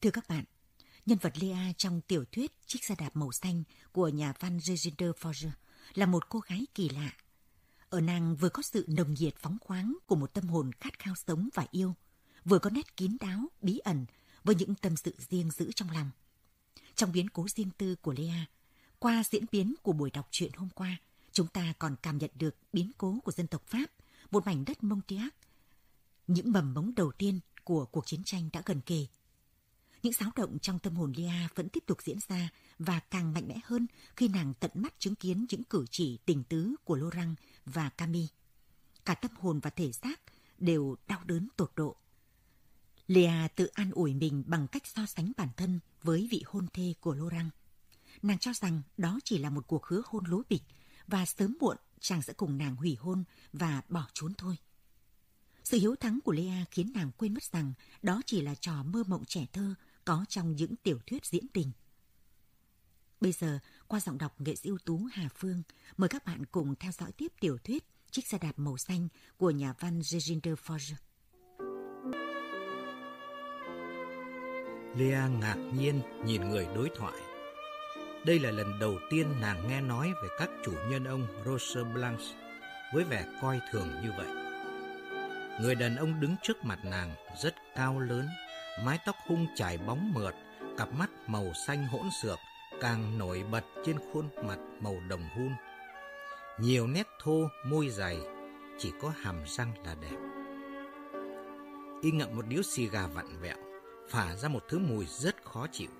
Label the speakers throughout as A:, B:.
A: Thưa các bạn, nhân vật Lea trong tiểu thuyết Chiếc xe đạp màu xanh của nhà văn Reginder Forger là một cô gái kỳ lạ. Ở nàng vừa có sự nồng nhiệt phóng khoáng của một tâm hồn khát khao sống và yêu, vừa có nét kín đáo, bí ẩn với những tâm sự riêng giữ trong lòng. Trong biến cố riêng tư của Lea, qua diễn biến của buổi đọc truyện hôm qua, chúng ta còn cảm nhận được biến cố của dân tộc Pháp, một mảnh đất Montiac. Những mầm mống đầu tiên của cuộc chiến tranh đã gần kề. Những xáo động trong tâm hồn Lia vẫn tiếp tục diễn ra và càng mạnh mẽ hơn khi nàng tận mắt chứng kiến những cử chỉ, tình tứ của Laurent và Camille. Cả tâm hồn và thể xác đều đau đớn tột độ. Lia tự an ủi mình bằng cách so sánh bản thân với vị hôn thê của Laurent. Nàng cho rằng đó chỉ là một cuộc hứa hôn lố bịch và sớm muộn chàng sẽ cùng nàng hủy hôn và bỏ trốn thôi. Sự hiếu thắng của Lea khiến nàng quên mất rằng đó chỉ là trò mơ mộng trẻ thơ có trong những tiểu thuyết diễn tình. Bây giờ, qua giọng đọc nghệ sĩ ưu tú Hà Phương, mời các bạn cùng theo dõi tiếp tiểu thuyết Chiếc xe đạp màu xanh của nhà văn Jeginder Forge.
B: Lea ngạc nhiên nhìn người đối thoại. Đây là lần đầu tiên nàng nghe nói về các chủ nhân ông Roser Blanche với vẻ coi thường như vậy. Người đàn ông đứng trước mặt nàng rất cao lớn, mái tóc hung chải bóng mượt, cặp mắt màu xanh hỗn xược càng nổi bật trên khuôn mặt màu đồng hun. Nhiều nét thô, môi dày, chỉ có hàm răng là đẹp. Y ngậm một điếu xì gà vặn vẹo, phả ra một thứ mùi rất khó chịu.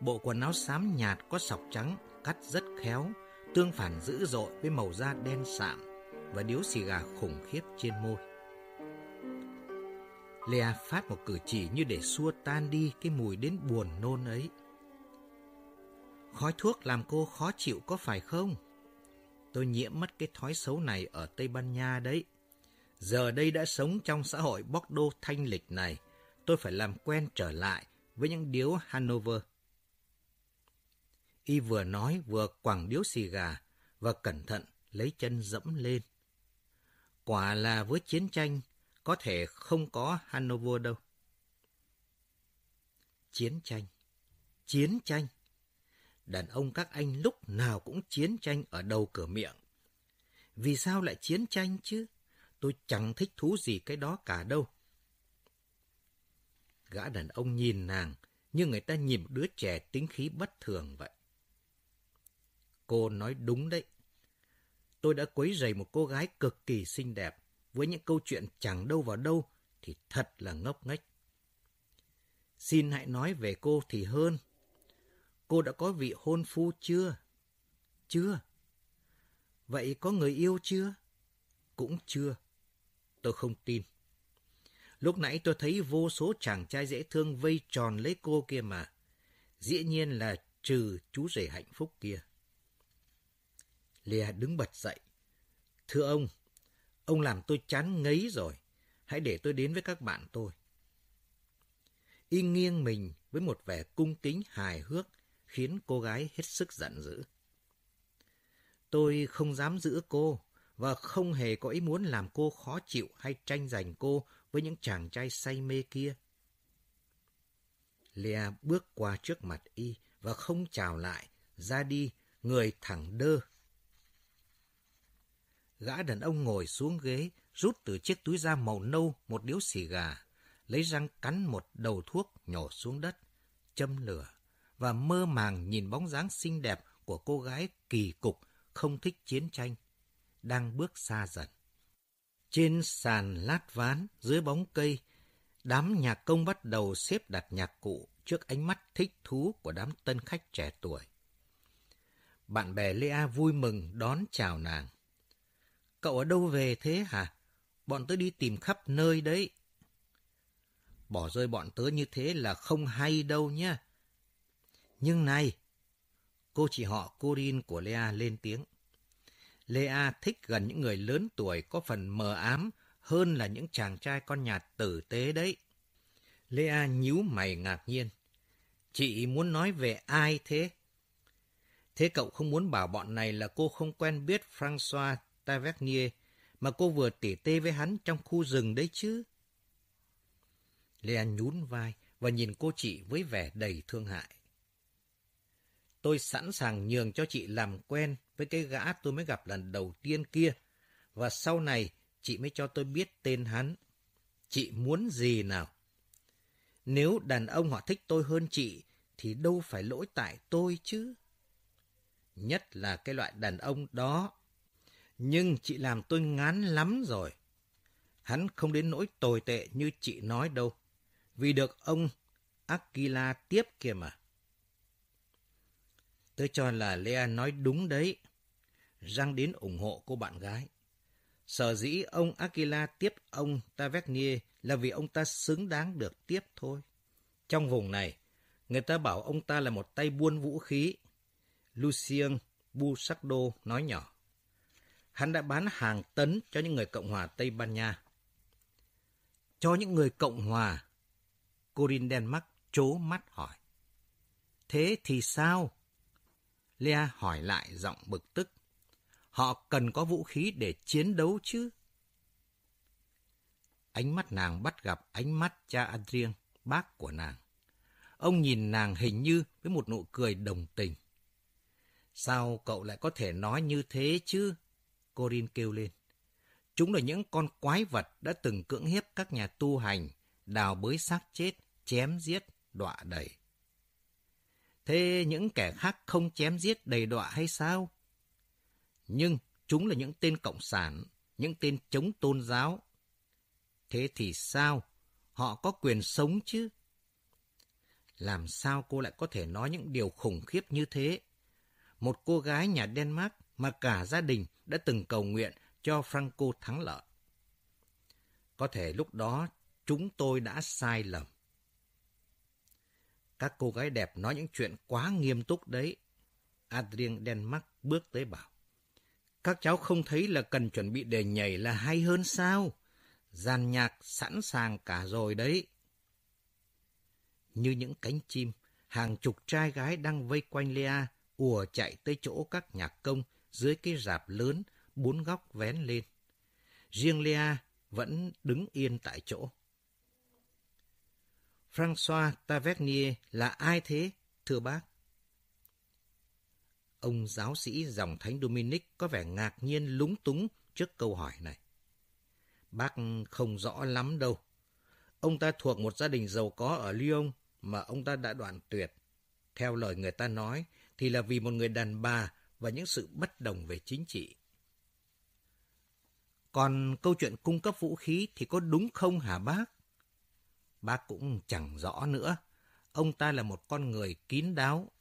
B: Bộ quần áo xám nhạt có sọc trắng, cắt rất khéo, tương phản dữ dội với màu da đen sạm và điếu xì gà khủng khiếp trên môi. Lea phát một cử chỉ như để xua tan đi cái mùi đến buồn nôn ấy. Khói thuốc làm cô khó chịu có phải không? Tôi nhiễm mất cái thói xấu này ở Tây Ban Nha đấy. Giờ đây đã sống trong xã hội bóc đô thanh lịch này, tôi phải làm quen trở lại với những điếu Hanover. Y vừa nói vừa quẳng điếu xì gà và cẩn thận lấy chân dẫm lên. Quả là với chiến tranh, có thể không có Hanover đâu. Chiến tranh. Chiến tranh. Đàn ông các anh lúc nào cũng chiến tranh ở đầu cửa miệng. Vì sao lại chiến tranh chứ? Tôi chẳng thích thú gì cái đó cả đâu. Gã đàn ông nhìn nàng như người ta nhìn đứa trẻ tính khí bất thường vậy. Cô nói đúng đấy. Tôi đã quấy rầy một cô gái cực kỳ xinh đẹp với những câu chuyện chẳng đâu vào đâu thì thật là ngốc nghếch. Xin hãy nói về cô thì hơn. Cô đã có vị hôn phu chưa? Chưa. Vậy có người yêu chưa? Cũng chưa. Tôi không tin. Lúc nãy tôi thấy vô số chàng trai dễ thương vây tròn lấy cô kia mà. Dĩ nhiên là trừ chú rể hạnh phúc kia. Lea đứng bật dậy. Thưa ông, ông làm tôi chán ngấy rồi. Hãy để tôi đến với các bạn tôi. Y nghiêng mình với một vẻ cung kính hài hước khiến cô gái hết sức giận dữ. Tôi không dám giữ cô và không hề có ý muốn làm cô khó chịu hay tranh giành cô với những chàng trai say mê kia. Lea bước qua trước mặt y và không chào lại, ra đi, người thẳng đơ Gã đàn ông ngồi xuống ghế, rút từ chiếc túi da màu nâu một điếu xì gà, lấy răng cắn một đầu thuốc nhổ xuống đất, châm lửa, và mơ màng nhìn bóng dáng xinh đẹp của cô gái kỳ cục, không thích chiến tranh, đang bước xa dần. Trên sàn lát ván, dưới bóng cây, đám nhạc công bắt đầu xếp đặt nhạc cụ trước ánh mắt thích thú của đám tân khách trẻ tuổi. Bạn bè Lea vui mừng đón chào nàng. Cậu ở đâu về thế hả? Bọn tớ đi tìm khắp nơi đấy. Bỏ rơi bọn tớ như thế là không hay đâu nhá. Nhưng này, cô chị họ Corin của Lea lên tiếng. Lea thích gần những người lớn tuổi có phần mờ ám hơn là những chàng trai con nhà tử tế đấy. Lea nhíu mày ngạc nhiên. Chị muốn nói về ai thế? Thế cậu không muốn bảo bọn này là cô không quen biết François Tavernier mà cô vừa tỉ tê với hắn trong khu rừng đấy chứ. Lea nhún vai và nhìn cô chị với vẻ đầy thương hại. Tôi sẵn sàng nhường cho chị làm quen với cái gã tôi mới gặp lần đầu tiên kia, và sau này chị mới cho tôi biết tên hắn. Chị muốn gì nào? Nếu đàn ông họ thích tôi hơn chị, thì đâu phải lỗi tại tôi chứ. Nhất là cái loại đàn ông đó. Nhưng chị làm tôi ngán lắm rồi. Hắn không đến nỗi tồi tệ như chị nói đâu. Vì được ông Aquila tiếp kia mà. Tôi cho là Lea nói đúng đấy. Răng đến ủng hộ cô bạn gái. Sở dĩ ông Aquila tiếp ông Tavernier là vì ông ta xứng đáng được tiếp thôi. Trong vùng này, người ta bảo ông ta là một tay buôn vũ khí. Lucien Busardo nói nhỏ. Hắn đã bán hàng tấn cho những người Cộng hòa Tây Ban Nha. Cho những người Cộng hòa? Corinne Denmark chố mắt hỏi. Thế thì sao? Lea hỏi lại giọng bực tức. Họ cần có vũ khí để chiến đấu chứ. Ánh mắt nàng bắt gặp ánh mắt cha Adrien, bác của nàng. Ông nhìn nàng hình như với một nụ cười đồng tình. Sao cậu lại có thể nói như thế chứ? Corin kêu lên. Chúng là những con quái vật đã từng cưỡng hiếp các nhà tu hành, đào bới xác chết, chém giết, đọa đầy. Thế những kẻ khác không chém giết đầy đọa hay sao? Nhưng chúng là những tên cộng sản, những tên chống tôn giáo. Thế thì sao? Họ có quyền sống chứ? Làm sao cô lại có thể nói những điều khủng khiếp như thế? Một cô gái nhà Denmark mà cả gia đình đã từng cầu nguyện cho Franco thắng lợi. Có thể lúc đó chúng tôi đã sai lầm. Các cô gái đẹp nói những chuyện quá nghiêm túc đấy. Adrien Denmark bước tới bảo. Các cháu không thấy là cần chuẩn bị để nhảy là hay hơn sao? Giàn nhạc sẵn sàng cả rồi đấy. Như những cánh chim, hàng chục trai gái đang vây quanh Lea, ùa chạy tới chỗ các nhạc công dưới cái rạp lớn, bốn góc vén lên. Riêng Lea vẫn đứng yên tại chỗ. François Tavernier là ai thế, thưa bác? Ông giáo sĩ dòng thánh Dominic có vẻ ngạc nhiên lúng túng trước câu hỏi này. Bác không rõ lắm đâu. Ông ta thuộc một gia đình giàu có ở Lyon mà ông ta đã đoạn tuyệt. Theo lời người ta nói thì là vì một người đàn bà và những sự bất đồng về chính trị. Còn câu chuyện cung cấp vũ khí thì có đúng không hả bác? Bác cũng chẳng rõ nữa. Ông ta là một con người kín đáo.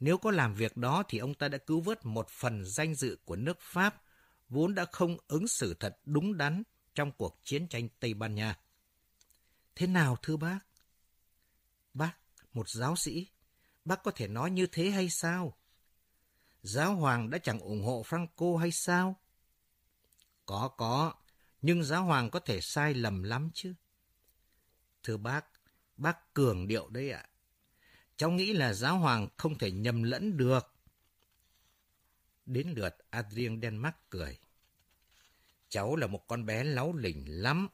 B: Nếu có làm việc đó thì ông ta đã cứu vớt một phần danh dự của nước Pháp, vốn đã không ứng xử thật đúng đắn trong cuộc chiến tranh Tây Ban Nha. Thế nào thưa bác? Bác, một giáo sĩ, bác có thể nói như thế hay sao? Giáo hoàng đã chẳng ủng hộ Franco hay sao? Có, có, nhưng giáo hoàng có thể sai lầm lắm chứ. Thưa bác, bác cường điệu đấy ạ. Cháu nghĩ là giáo hoàng không thể nhầm lẫn được. Đến lượt Adrien Denmark cười. Cháu là một con bé láu lỉnh lắm.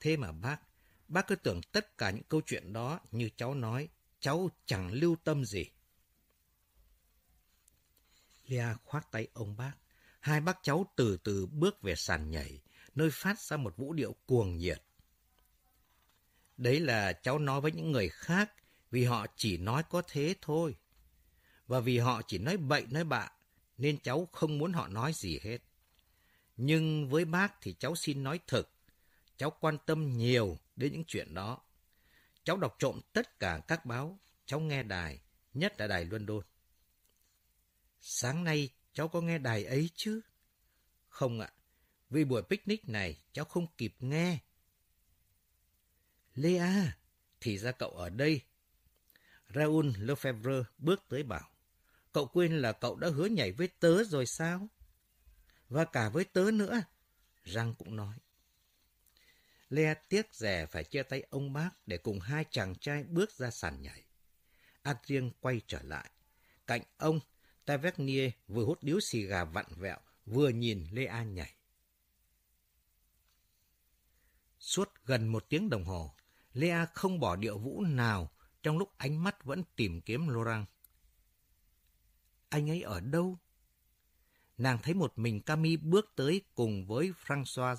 B: Thế mà bác, bác cứ tưởng tất cả những câu chuyện đó như cháu nói, cháu chẳng lưu tâm gì. Lea khoát tay ông bác. Hai bác cháu từ từ bước về sàn nhảy, nơi phát ra một vũ điệu cuồng nhiệt. Đấy là cháu nói với những người khác vì họ chỉ nói có thế thôi. Và vì họ chỉ nói bậy nói bạ nên cháu không muốn họ nói gì hết. Nhưng với bác thì cháu xin nói thật, cháu quan tâm nhiều đến những chuyện đó. Cháu đọc trộm tất cả các báo, cháu nghe đài, nhất là đài London. Sáng nay cháu có nghe đài ấy chứ? Không ạ, vì buổi picnic này cháu không kịp nghe. Lea, thì ra cậu ở đây. Raoul Lefebvre bước tới bảo. Cậu quên là cậu đã hứa nhảy với tớ rồi sao? Và cả với tớ nữa. Răng cũng nói. Lea tiếc rẻ phải chia tay ông bác để cùng hai chàng trai bước ra sàn nhảy. Adrien quay trở lại. Cạnh ông, Tavernier vừa hút điếu xì gà vặn vẹo, vừa nhìn Lea nhảy. Suốt gần một tiếng đồng hồ, Lea không bỏ điệu vũ nào trong lúc ánh mắt vẫn tìm kiếm Laurent. Anh ấy ở đâu? Nàng thấy một mình Camille bước tới cùng với François.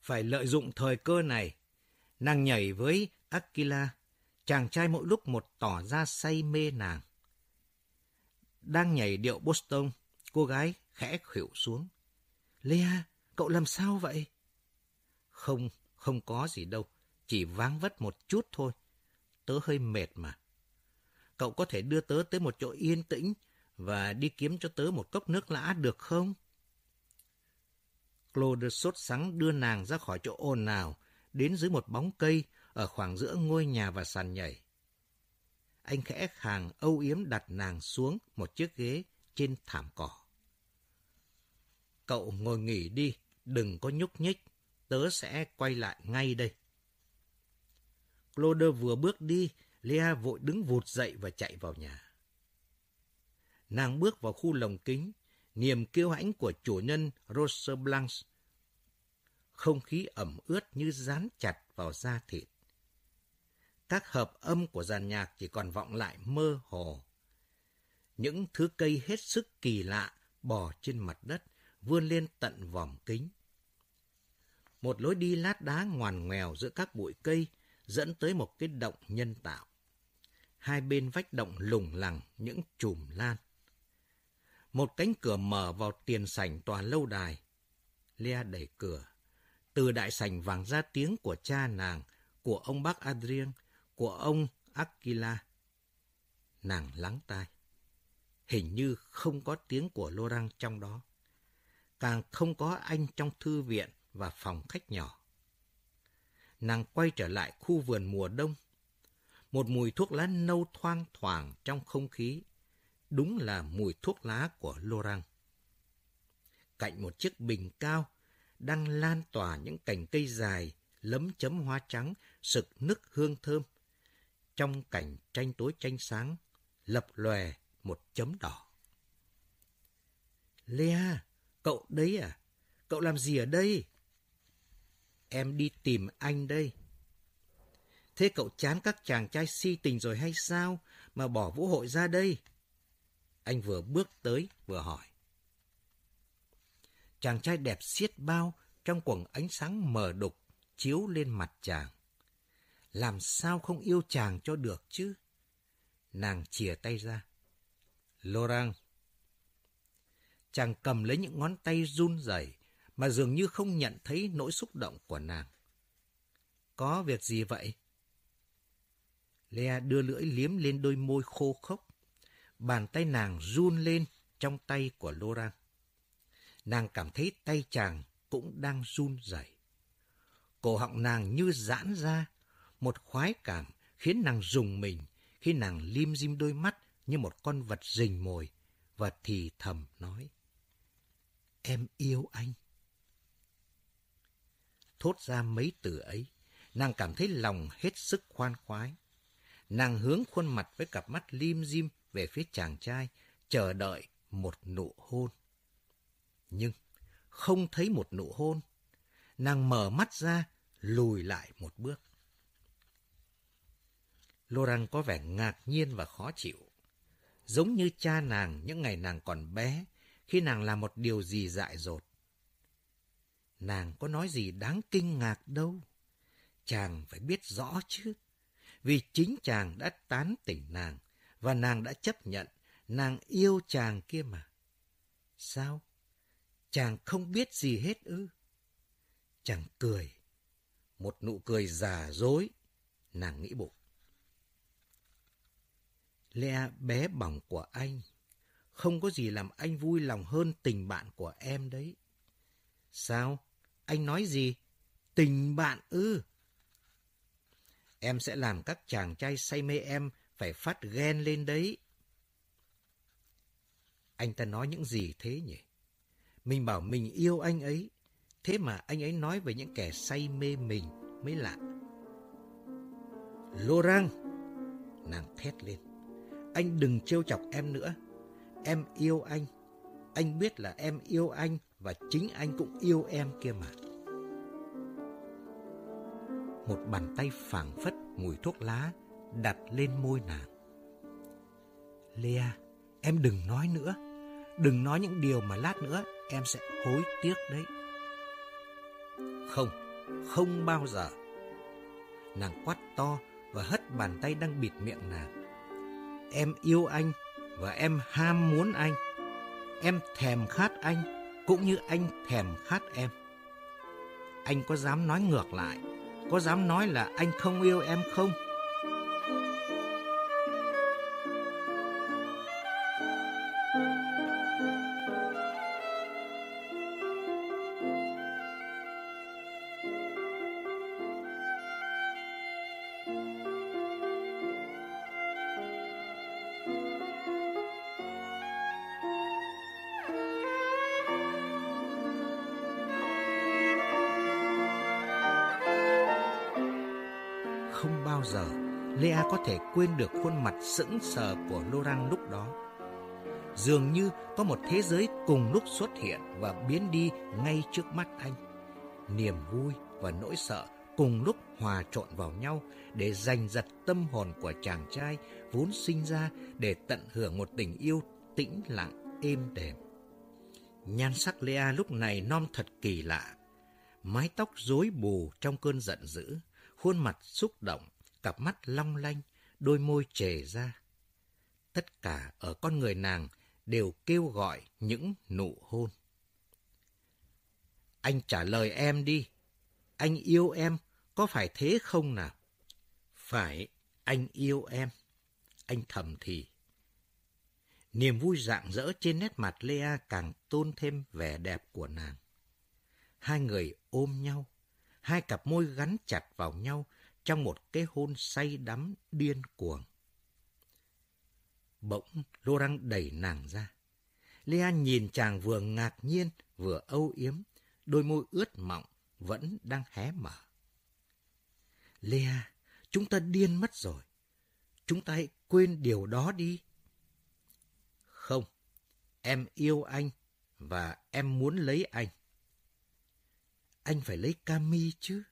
B: Phải lợi dụng thời cơ này. Nàng nhảy với Aquila. Chàng trai mỗi lúc một tỏ ra say mê nàng. Đang nhảy điệu Boston, cô gái khẽ khuỵu xuống. Lea, cậu làm sao vậy? Không, không có gì đâu. Chỉ váng vất một chút thôi. Tớ hơi mệt mà. Cậu có thể đưa tớ tới một chỗ yên tĩnh và đi kiếm cho tớ một cốc nước lã được không? Claude sốt sắng đưa nàng ra khỏi chỗ ồn nào, đến dưới một bóng cây ở khoảng giữa ngôi nhà và sàn nhảy. Anh khẽ khàng âu yếm đặt nàng xuống một chiếc ghế trên thảm cỏ. Cậu ngồi nghỉ đi, đừng có nhúc nhích, tớ sẽ quay lại ngay đây. Claude vừa bước đi, Lea vội đứng vụt dậy và chạy vào nhà. Nàng bước vào khu lồng kính, niềm kiêu hãnh của chủ nhân Rose Blanche. Không khí ẩm ướt như dán chặt vào da thịt. Các hợp âm của dàn nhạc chỉ còn vọng lại mơ hồ. Những thứ cây hết sức kỳ lạ bò trên mặt đất, vươn lên tận vòm kính. Một lối đi lát đá ngoằn ngoèo giữa các bụi cây dẫn tới một cái động nhân tạo. Hai bên vách động lủng lẳng những chùm lan. Một cánh cửa mở vào tiền sảnh tòa lâu đài. Lea đẩy cửa. Từ đại sảnh vang ra tiếng của cha nàng, của ông bác Adrien, của ông Aquila. Nàng lắng tai. Hình như không có tiếng của Laurent trong đó. Càng không có anh trong thư viện và phòng khách nhỏ. Nàng quay trở lại khu vườn mùa đông. Một mùi thuốc lá nâu thoang thoảng trong không khí đúng là mùi thuốc lá của Laurent. Cạnh một chiếc bình cao, đang lan tỏa những cành cây dài, lấm chấm hoa trắng, sực nức hương thơm. Trong cảnh tranh tối tranh sáng, lập lòe một chấm đỏ. Lea, cậu đấy à? Cậu làm gì ở đây? Em đi tìm anh đây. Thế cậu chán các chàng trai si tình rồi hay sao mà bỏ vũ hội ra đây? Anh vừa bước tới vừa hỏi. Chàng trai đẹp xiết bao trong quầng ánh sáng mờ đục chiếu lên mặt chàng. Làm sao không yêu chàng cho được chứ? Nàng chìa tay ra. Laurent. Chàng cầm lấy những ngón tay run rẩy mà dường như không nhận thấy nỗi xúc động của nàng. Có việc gì vậy? Lea đưa lưỡi liếm lên đôi môi khô khốc. Bàn tay nàng run lên trong tay của Laurent. Nàng cảm thấy tay chàng cũng đang run rẩy. Cổ họng nàng như giãn ra, một khoái cảm khiến nàng rùng mình khi nàng lim dim đôi mắt như một con vật rình mồi và thì thầm nói. Em yêu anh. Thốt ra mấy từ ấy, nàng cảm thấy lòng hết sức khoan khoái. Nàng hướng khuôn mặt với cặp mắt lim dim về phía chàng trai, chờ đợi một nụ hôn. Nhưng không thấy một nụ hôn. Nàng mở mắt ra, lùi lại một bước. Laurent có vẻ ngạc nhiên và khó chịu. Giống như cha nàng những ngày nàng còn bé, khi nàng làm một điều gì dại dột. Nàng có nói gì đáng kinh ngạc đâu. Chàng phải biết rõ chứ. Vì chính chàng đã tán tỉnh nàng và nàng đã chấp nhận nàng yêu chàng kia mà. Sao? Chàng không biết gì hết ư? Chàng cười. Một nụ cười giả dối, nàng nghĩ bụng. Lẽ bé bỏng của anh, không có gì làm anh vui lòng hơn tình bạn của em đấy. Sao? Anh nói gì? Tình bạn ư? Em sẽ làm các chàng trai say mê em phải phát ghen lên đấy. Anh ta nói những gì thế nhỉ? Mình bảo mình yêu anh ấy, thế mà anh ấy nói về những kẻ say mê mình mới lạ. Laurent, nàng thét lên. Anh đừng trêu chọc em nữa. Em yêu anh. Anh biết là em yêu anh và chính anh cũng yêu em kia mà. một bàn tay phảng phất mùi thuốc lá đặt lên môi nàng. Lea, em đừng nói nữa. Đừng nói những điều mà lát nữa em sẽ hối tiếc đấy. Không, không bao giờ. Nàng quát to và hất bàn tay đang bịt miệng nàng. Em yêu anh và em ham muốn anh. Em thèm khát anh cũng như anh thèm khát em. Anh có dám nói ngược lại, có dám nói là anh không yêu em không? Bao giờ Lea có thể quên được khuôn mặt sững sờ của Laurent lúc đó. Dường như có một thế giới cùng lúc xuất hiện và biến đi ngay trước mắt anh. Niềm vui và nỗi sợ cùng lúc hòa trộn vào nhau để giành giật tâm hồn của chàng trai vốn sinh ra để tận hưởng một tình yêu tĩnh lặng, êm đềm. Nhan sắc Lea lúc này non thật kỳ lạ. Mái tóc rối bù trong cơn giận dữ, khuôn mặt xúc động, cặp mắt long lanh, đôi môi trề ra. Tất cả ở con người nàng đều kêu gọi những nụ hôn. Anh trả lời em đi. Anh yêu em, có phải thế không nào? Phải, anh yêu em. Anh thầm thì. Niềm vui rạng rỡ trên nét mặt Lea càng tôn thêm vẻ đẹp của nàng. Hai người ôm nhau, hai cặp môi gắn chặt vào nhau trong một cái hôn say đắm điên cuồng. Bỗng Laurent đẩy nàng ra. Lea nhìn chàng vừa ngạc nhiên vừa âu yếm, đôi môi ướt mọng vẫn đang hé mở. Lea, chúng ta điên mất rồi. Chúng ta hãy quên điều đó đi. Không, em yêu anh và em muốn lấy anh. Anh phải lấy Cami chứ.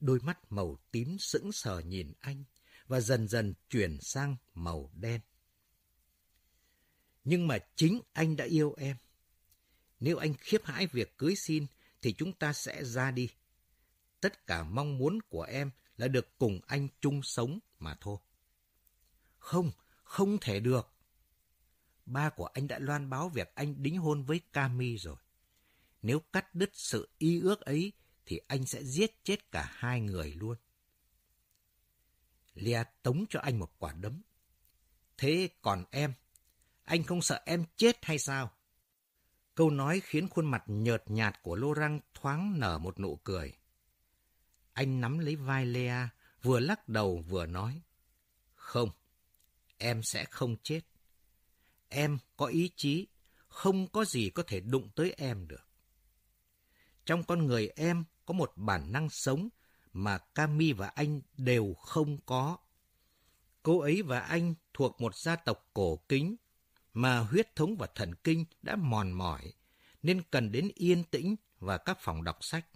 B: Đôi mắt màu tím sững sờ nhìn anh và dần dần chuyển sang màu đen. Nhưng mà chính anh đã yêu em. Nếu anh khiếp hãi việc cưới xin thì chúng ta sẽ ra đi. Tất cả mong muốn của em là được cùng anh chung sống mà thôi. Không, không thể được. Ba của anh đã loan báo việc anh đính hôn với Cami rồi. Nếu cắt đứt sự y ước ấy thì anh sẽ giết chết cả hai người luôn. Lia tống cho anh một quả đấm. Thế còn em? Anh không sợ em chết hay sao? Câu nói khiến khuôn mặt nhợt nhạt của Lô Răng thoáng nở một nụ cười. Anh nắm lấy vai Lea, vừa lắc đầu vừa nói. Không, em sẽ không chết. Em có ý chí, không có gì có thể đụng tới em được. Trong con người em có một bản năng sống mà Cami và anh đều không có. Cô ấy và anh thuộc một gia tộc cổ kính mà huyết thống và thần kinh đã mòn mỏi nên cần đến yên tĩnh và các phòng đọc sách.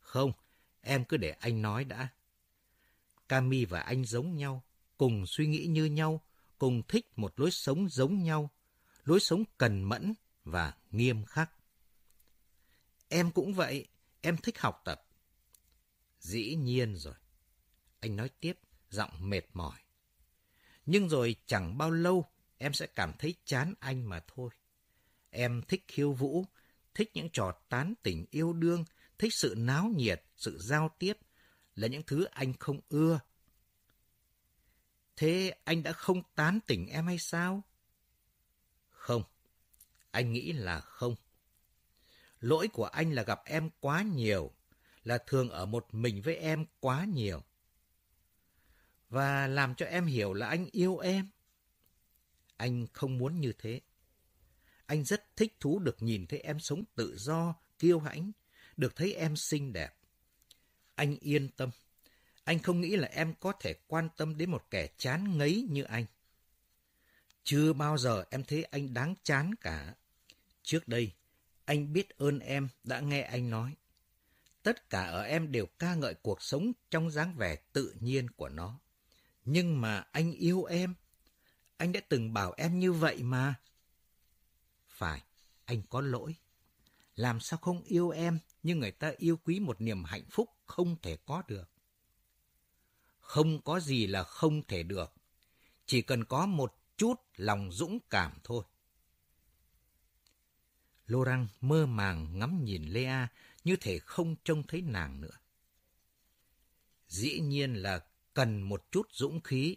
B: Không, em cứ để anh nói đã. Cami và anh giống nhau, cùng suy nghĩ như nhau, cùng thích một lối sống giống nhau, lối sống cần mẫn và nghiêm khắc. Em cũng vậy, em thích học tập. Dĩ nhiên rồi. Anh nói tiếp, giọng mệt mỏi. Nhưng rồi chẳng bao lâu em sẽ cảm thấy chán anh mà thôi. Em thích khiêu vũ, thích những trò tán tỉnh yêu đương, thích sự náo nhiệt, sự giao tiếp, là những thứ anh không ưa. Thế anh đã không tán tỉnh em hay sao? Không, anh nghĩ là không. Lỗi của anh là gặp em quá nhiều, là thường ở một mình với em quá nhiều. Và làm cho em hiểu là anh yêu em. Anh không muốn như thế. Anh rất thích thú được nhìn thấy em sống tự do, kiêu hãnh, được thấy em xinh đẹp. Anh yên tâm. Anh không nghĩ là em có thể quan tâm đến một kẻ chán ngấy như anh. Chưa bao giờ em thấy anh đáng chán cả. Trước đây, anh biết ơn em đã nghe anh nói. Tất cả ở em đều ca ngợi cuộc sống trong dáng vẻ tự nhiên của nó. Nhưng mà anh yêu em. Anh đã từng bảo em như vậy mà. Phải, anh có lỗi. Làm sao không yêu em như người ta yêu quý một niềm hạnh phúc không thể có được. Không có gì là không thể được. Chỉ cần có một chút lòng dũng cảm thôi. Laurent mơ màng ngắm nhìn Lea như thể không trông thấy nàng nữa. Dĩ nhiên là cần một chút dũng khí.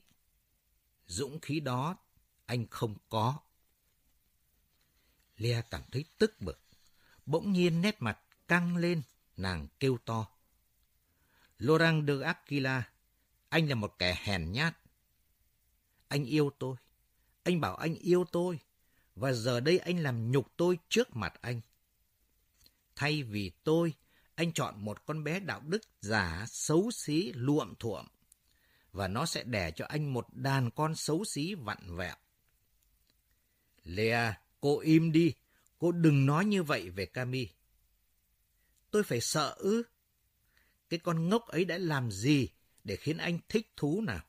B: Dũng khí đó anh không có. Lea cảm thấy tức bực. Bỗng nhiên nét mặt căng lên, nàng kêu to. Laurent de Aquila, anh là một kẻ hèn nhát. Anh yêu tôi. Anh bảo anh yêu tôi. Và giờ đây anh làm nhục tôi trước mặt anh. Thay vì tôi, anh chọn một con bé đạo đức giả, xấu xí, luộm thuộm. Và nó sẽ đẻ cho anh một đàn con xấu xí vặn vẹo. Lea, cô im đi. Cô đừng nói như vậy về Cami. Tôi phải sợ ư? Cái con ngốc ấy đã làm gì để khiến anh thích thú nào?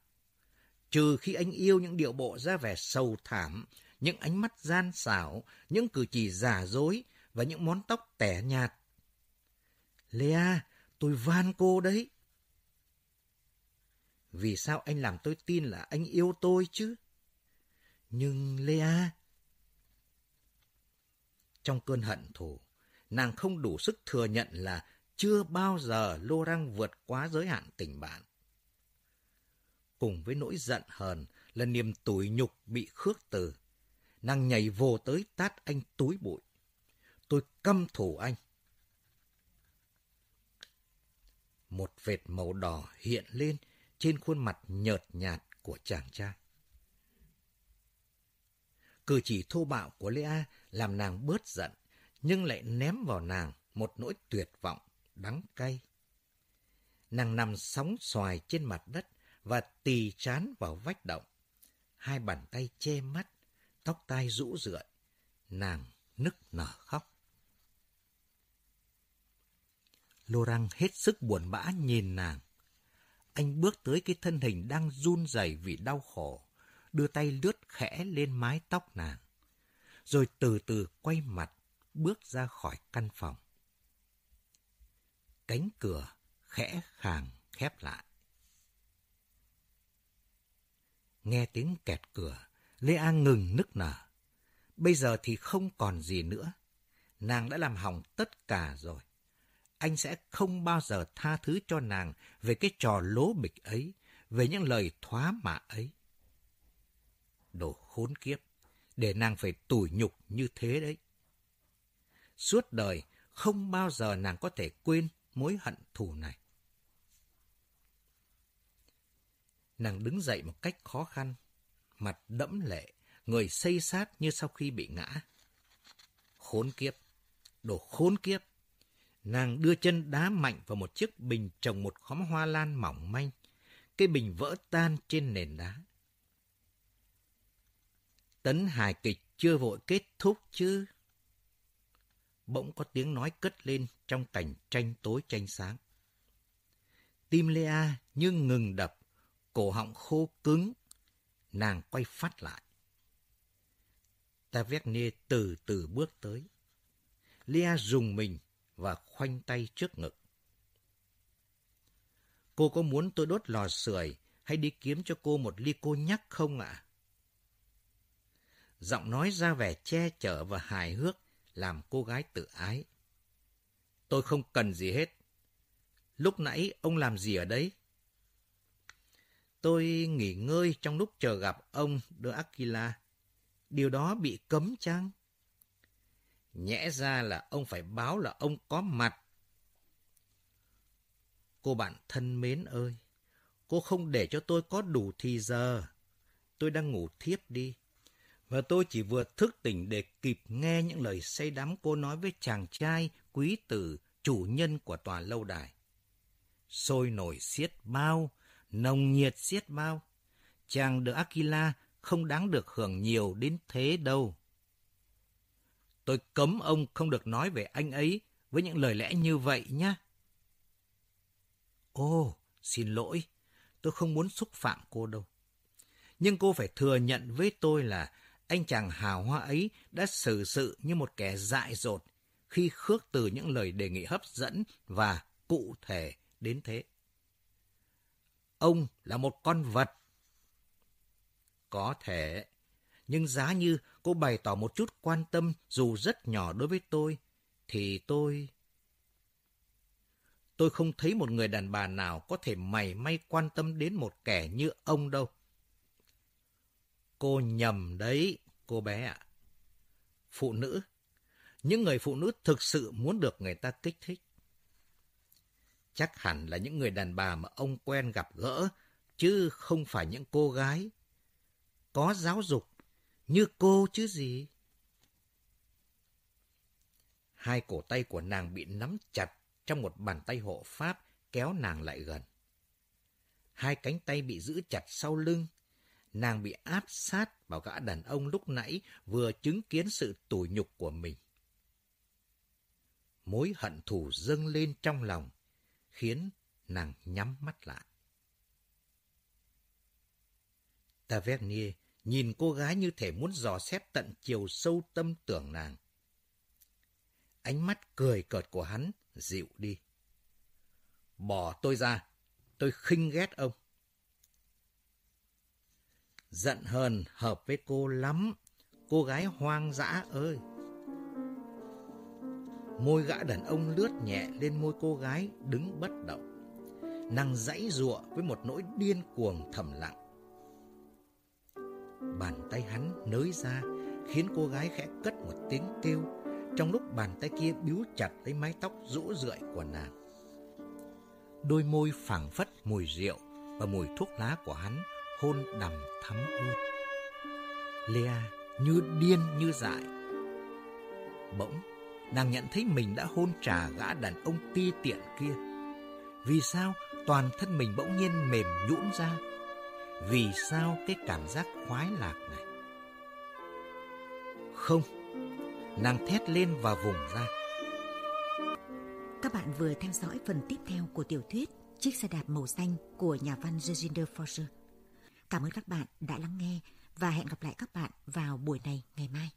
B: Trừ khi anh yêu những điệu bộ ra vẻ sầu thảm, những ánh mắt gian xảo, những cử chỉ giả dối và những món tóc tẻ nhạt. Lea, tôi van cô đấy. Vì sao anh làm tôi tin là anh yêu tôi chứ? Nhưng Lea... Trong cơn hận thù, nàng không đủ sức thừa nhận là chưa bao giờ Lô Răng vượt quá giới hạn tình bạn. Cùng với nỗi giận hờn là niềm tủi nhục bị khước từ. Nàng nhảy vô tới tát anh túi bụi. Tôi căm thù anh. Một vệt màu đỏ hiện lên trên khuôn mặt nhợt nhạt của chàng trai. Cử chỉ thô bạo của Lea làm nàng bớt giận, nhưng lại ném vào nàng một nỗi tuyệt vọng, đắng cay. Nàng nằm sóng xoài trên mặt đất và tì chán vào vách động. Hai bàn tay che mắt, tóc tai rũ rượi. Nàng nức nở khóc. Lô Răng hết sức buồn bã nhìn nàng. Anh bước tới cái thân hình đang run rẩy vì đau khổ, đưa tay lướt khẽ lên mái tóc nàng rồi từ từ quay mặt, bước ra khỏi căn phòng. Cánh cửa khẽ khàng khép lại. Nghe tiếng kẹt cửa, Lê An ngừng nức nở. Bây giờ thì không còn gì nữa. Nàng đã làm hỏng tất cả rồi. Anh sẽ không bao giờ tha thứ cho nàng về cái trò lố bịch ấy, về những lời thoá mạ ấy. Đồ khốn kiếp! để nàng phải tủi nhục như thế đấy. Suốt đời không bao giờ nàng có thể quên mối hận thù này. Nàng đứng dậy một cách khó khăn, mặt đẫm lệ, người xây sát như sau khi bị ngã. Khốn kiếp, đồ khốn kiếp. Nàng đưa chân đá mạnh vào một chiếc bình trồng một khóm hoa lan mỏng manh. Cái bình vỡ tan trên nền đá. Tấn hài kịch chưa vội kết thúc chứ. Bỗng có tiếng nói cất lên trong cảnh tranh tối tranh sáng. Tim Lea như ngừng đập, cổ họng khô cứng. Nàng quay phát lại. Tavernier từ từ bước tới. lia dùng mình và khoanh tay trước ngực. Cô có muốn tôi đốt lò sưởi hay đi kiếm cho cô một ly cô nhắc không ạ? giọng nói ra vẻ che chở và hài hước, làm cô gái tự ái. Tôi không cần gì hết. Lúc nãy ông làm gì ở đấy? Tôi nghỉ ngơi trong lúc chờ gặp ông De Aquila. Điều đó bị cấm chăng? Nhẽ ra là ông phải báo là ông có mặt. Cô bạn thân mến ơi, cô không để cho tôi có đủ thì giờ. Tôi đang ngủ thiếp đi và tôi chỉ vừa thức tỉnh để kịp nghe những lời say đắm cô nói với chàng trai quý tử, chủ nhân của tòa lâu đài. Sôi nổi xiết bao, nồng nhiệt xiết bao. Chàng de Aquila không đáng được hưởng nhiều đến thế đâu. Tôi cấm ông không được nói về anh ấy với những lời lẽ như vậy nhé. Ô, xin lỗi, tôi không muốn xúc phạm cô đâu. Nhưng cô phải thừa nhận với tôi là anh chàng hào hoa ấy đã xử sự như một kẻ dại dột khi khước từ những lời đề nghị hấp dẫn và cụ thể đến thế. Ông là một con vật. Có thể, nhưng giá như cô bày tỏ một chút quan tâm dù rất nhỏ đối với tôi, thì tôi... Tôi không thấy một người đàn bà nào có thể mày may quan tâm đến một kẻ như ông đâu. Cô nhầm đấy, cô bé ạ. Phụ nữ, những người phụ nữ thực sự muốn được người ta kích thích. Chắc hẳn là những người đàn bà mà ông quen gặp gỡ, chứ không phải những cô gái. Có giáo dục, như cô chứ gì. Hai cổ tay của nàng bị nắm chặt trong một bàn tay hộ pháp kéo nàng lại gần. Hai cánh tay bị giữ chặt sau lưng. Nàng bị áp sát vào gã đàn ông lúc nãy vừa chứng kiến sự tủi nhục của mình. Mối hận thù dâng lên trong lòng, khiến nàng nhắm mắt lại. Tavernier nhìn cô gái như thể muốn dò xét tận chiều sâu tâm tưởng nàng. Ánh mắt cười cợt của hắn dịu đi. Bỏ tôi ra, tôi khinh ghét ông. Giận hờn hợp với cô lắm, cô gái hoang dã ơi. Môi gã đàn ông lướt nhẹ lên môi cô gái đứng bất động. Nàng dãy giụa với một nỗi điên cuồng thầm lặng. Bàn tay hắn nới ra, khiến cô gái khẽ cất một tiếng kêu, trong lúc bàn tay kia biếu chặt lấy mái tóc rũ rượi của nàng. Đôi môi phảng phất mùi rượu và mùi thuốc lá của hắn hôn đầm thắm hơn. Lea như điên như dại. Bỗng, nàng nhận thấy mình đã hôn trả gã đàn ông ti tiện kia. Vì sao toàn thân mình bỗng nhiên mềm nhũn ra? Vì sao cái cảm giác khoái lạc này? Không, nàng thét lên và vùng ra.
A: Các bạn vừa theo dõi phần tiếp theo của tiểu thuyết Chiếc xe đạp màu xanh của nhà văn Reginder Forger. Cảm ơn các bạn đã lắng nghe và hẹn gặp lại các bạn vào buổi này ngày mai.